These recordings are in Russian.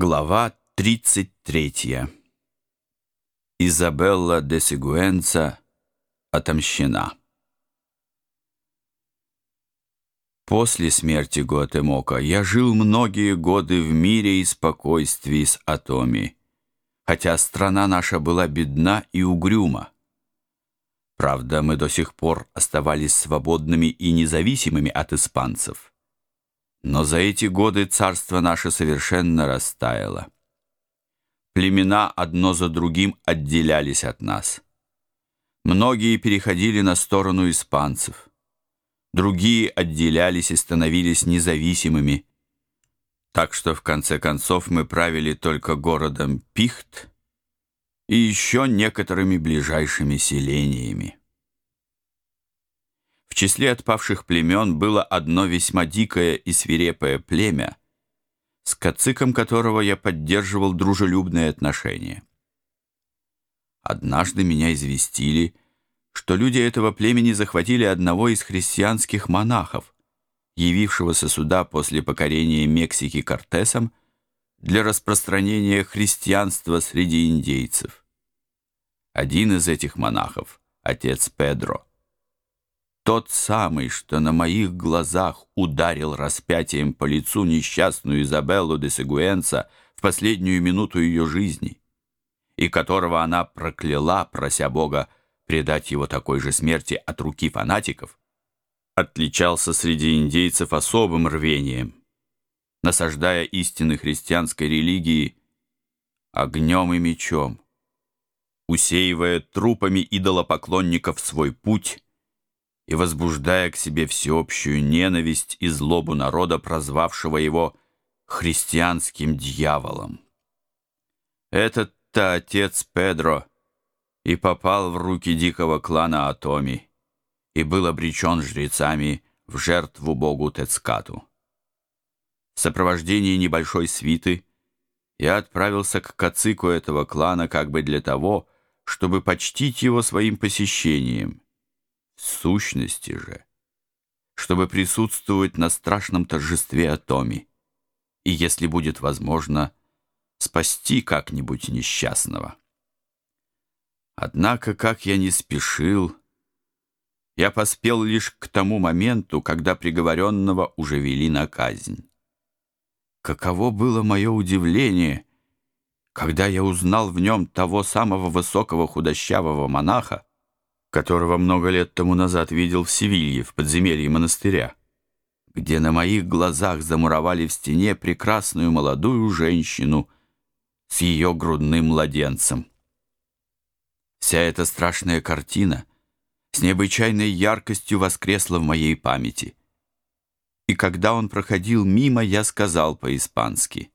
Глава 33. Изабелла де Сигуэнца отомщена. После смерти Гуатемока я жил многие годы в мире и спокойствии с Атоми, хотя страна наша была бедна и угрюма. Правда, мы до сих пор оставались свободными и независимыми от испанцев. Но за эти годы царство наше совершенно растаяло. Племена одно за другим отделялись от нас. Многие переходили на сторону испанцев. Другие отделялись и становились независимыми. Так что в конце концов мы правили только городом Пихт и еще некоторыми ближайшими селениями числе отпавших племен было одно весьма дикое и свирепое племя, с кациком которого я поддерживал дружелюбные отношения. Однажды меня известили, что люди этого племени захватили одного из христианских монахов, явившегося сюда после покорения Мексики Кортесом для распространения христианства среди индейцев. Один из этих монахов, отец Педро, тот самый, что на моих глазах ударил распятием по лицу несчастную Изабеллу де Сегуэнса в последнюю минуту ее жизни, и которого она прокляла, прося Бога предать его такой же смерти от руки фанатиков, отличался среди индейцев особым рвением, насаждая истины христианской религии огнем и мечом, усеивая трупами идолопоклонников свой путь, и возбуждая к себе всеобщую ненависть и злобу народа, прозвавшего его христианским дьяволом. Этот-то отец Педро и попал в руки дикого клана Атоми и был обречен жрецами в жертву богу Тецкату. В сопровождении небольшой свиты я отправился к кацику этого клана как бы для того, чтобы почтить его своим посещением – сущности же, чтобы присутствовать на страшном торжестве Атоми и, если будет возможно, спасти как-нибудь несчастного. Однако, как я не спешил, я поспел лишь к тому моменту, когда приговоренного уже вели на казнь. Каково было мое удивление, когда я узнал в нем того самого высокого худощавого монаха, которого много лет тому назад видел в Севилье, в подземелье монастыря, где на моих глазах замуровали в стене прекрасную молодую женщину с ее грудным младенцем. Вся эта страшная картина с необычайной яркостью воскресла в моей памяти. И когда он проходил мимо, я сказал по-испански,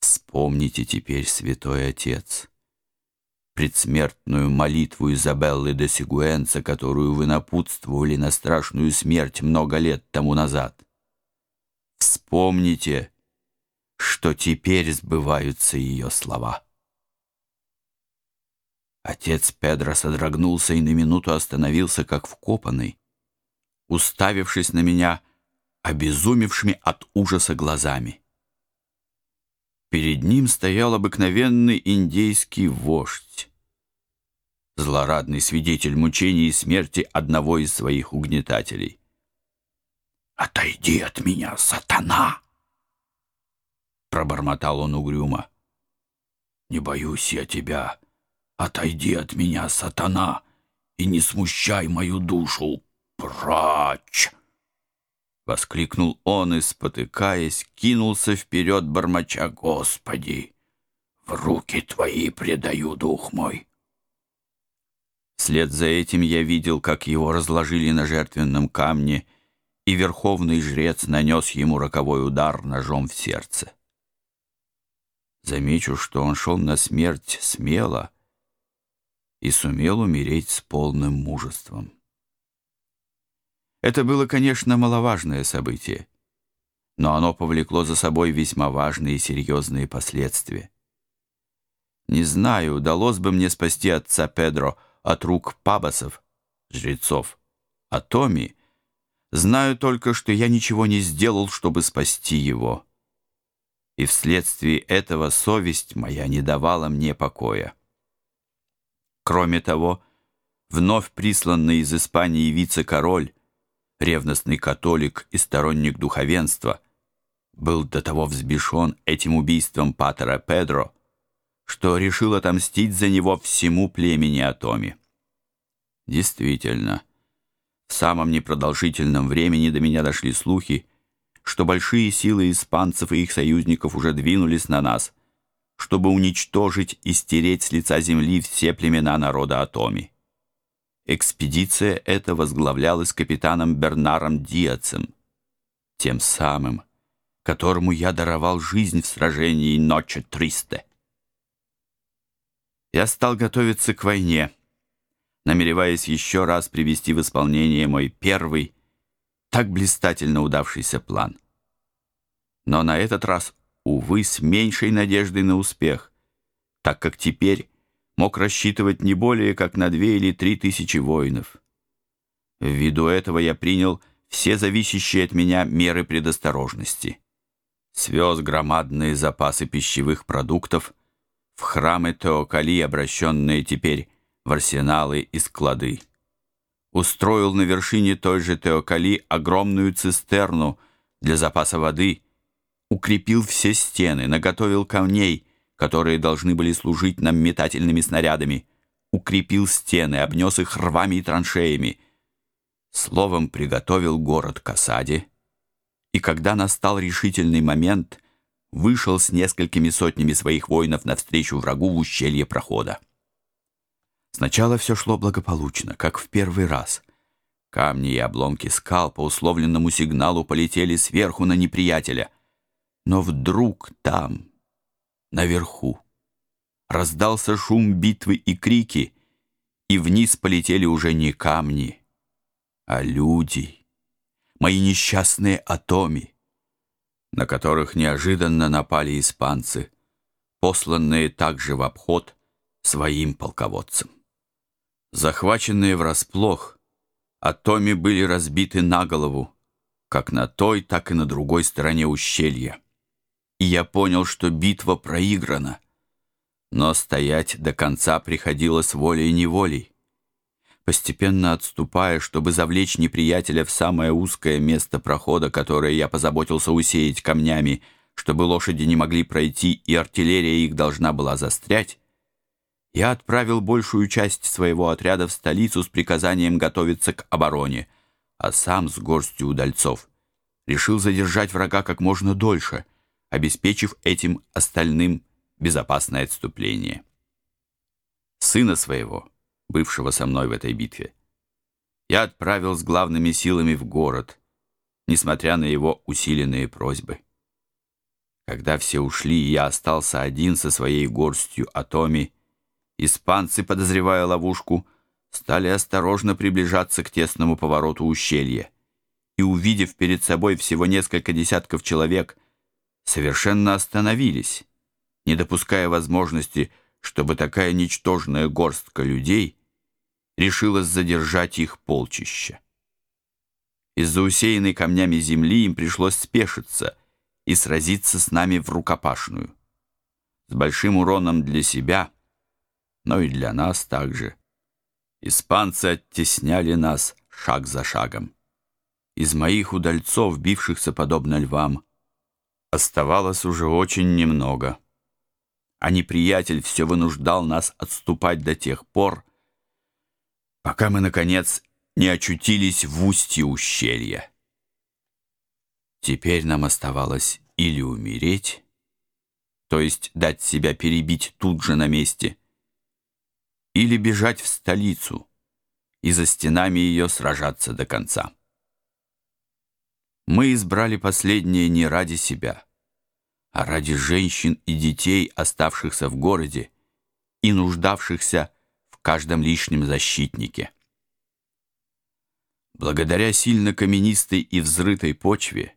«Вспомните теперь, святой отец» предсмертную молитву Изабеллы де Сигуэнца, которую вы напутствовали на страшную смерть много лет тому назад. Вспомните, что теперь сбываются ее слова. Отец Педро содрогнулся и на минуту остановился, как вкопанный, уставившись на меня обезумевшими от ужаса глазами. Перед ним стоял обыкновенный индейский вождь, злорадный свидетель мучений и смерти одного из своих угнетателей. «Отойди от меня, сатана!» Пробормотал он угрюмо. «Не боюсь я тебя. Отойди от меня, сатана, и не смущай мою душу. Прочь!» Воскликнул он и, спотыкаясь, кинулся вперед, бормоча «Господи! В руки Твои предаю дух мой!» Вслед за этим я видел, как его разложили на жертвенном камне, и верховный жрец нанес ему роковой удар ножом в сердце. Замечу, что он шел на смерть смело и сумел умереть с полным мужеством. Это было, конечно, маловажное событие, но оно повлекло за собой весьма важные и серьезные последствия. Не знаю, удалось бы мне спасти отца Педро от рук пабасов, жрецов, а— Знаю только, что я ничего не сделал, чтобы спасти его. и вследствие этого совесть моя не давала мне покоя. Кроме того, вновь присланный из Испании вице-король, ревностный католик и сторонник духовенства, был до того взбешен этим убийством патера Педро, что решил отомстить за него всему племени Атоми. Действительно, в самом непродолжительном времени до меня дошли слухи, что большие силы испанцев и их союзников уже двинулись на нас, чтобы уничтожить и стереть с лица земли все племена народа Атоми. Экспедиция эта возглавлялась капитаном Бернаром Диацем, тем самым, которому я даровал жизнь в сражении Ночи Тристе. Я стал готовиться к войне, намереваясь еще раз привести в исполнение мой первый, так блистательно удавшийся план. Но на этот раз, увы, с меньшей надеждой на успех, так как теперь мог рассчитывать не более как на две или три тысячи воинов. Ввиду этого я принял все зависящие от меня меры предосторожности. Свез громадные запасы пищевых продуктов в храмы Теокали, обращенные теперь в арсеналы и склады. Устроил на вершине той же Теокали огромную цистерну для запаса воды, укрепил все стены, наготовил камней, которые должны были служить нам метательными снарядами, укрепил стены, обнес их рвами и траншеями, словом приготовил город к осаде, и когда настал решительный момент, вышел с несколькими сотнями своих воинов навстречу врагу в ущелье прохода. Сначала все шло благополучно, как в первый раз. Камни и обломки скал по условленному сигналу полетели сверху на неприятеля. Но вдруг там, наверху, раздался шум битвы и крики, и вниз полетели уже не камни, а люди, мои несчастные атоми, на которых неожиданно напали испанцы, посланные также в обход своим полководцам. Захваченные врасплох, Атоми были разбиты на голову, как на той, так и на другой стороне ущелья. И я понял, что битва проиграна, но стоять до конца приходилось волей-неволей. Постепенно отступая, чтобы завлечь неприятеля в самое узкое место прохода, которое я позаботился усеять камнями, чтобы лошади не могли пройти и артиллерия их должна была застрять, я отправил большую часть своего отряда в столицу с приказанием готовиться к обороне, а сам с горстью удальцов. Решил задержать врага как можно дольше, обеспечив этим остальным безопасное отступление. Сына своего, бывшего со мной в этой битве, я отправил с главными силами в город, несмотря на его усиленные просьбы. Когда все ушли, я остался один со своей горстью атоми, Испанцы, подозревая ловушку, стали осторожно приближаться к тесному повороту ущелья и, увидев перед собой всего несколько десятков человек, совершенно остановились, не допуская возможности, чтобы такая ничтожная горстка людей решилась задержать их полчища. Из-за усеянной камнями земли им пришлось спешиться и сразиться с нами в рукопашную. С большим уроном для себя — но и для нас также. Испанцы оттесняли нас шаг за шагом. Из моих удальцов, бившихся подобно львам, оставалось уже очень немного. А неприятель все вынуждал нас отступать до тех пор, пока мы, наконец, не очутились в устье ущелья. Теперь нам оставалось или умереть, то есть дать себя перебить тут же на месте, или бежать в столицу и за стенами ее сражаться до конца. Мы избрали последнее не ради себя, а ради женщин и детей, оставшихся в городе и нуждавшихся в каждом лишнем защитнике. Благодаря сильно каменистой и взрытой почве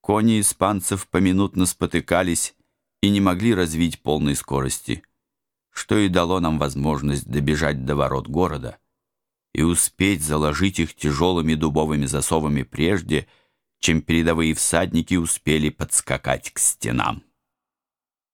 кони испанцев поминутно спотыкались и не могли развить полной скорости – что и дало нам возможность добежать до ворот города и успеть заложить их тяжелыми дубовыми засовами прежде, чем передовые всадники успели подскакать к стенам.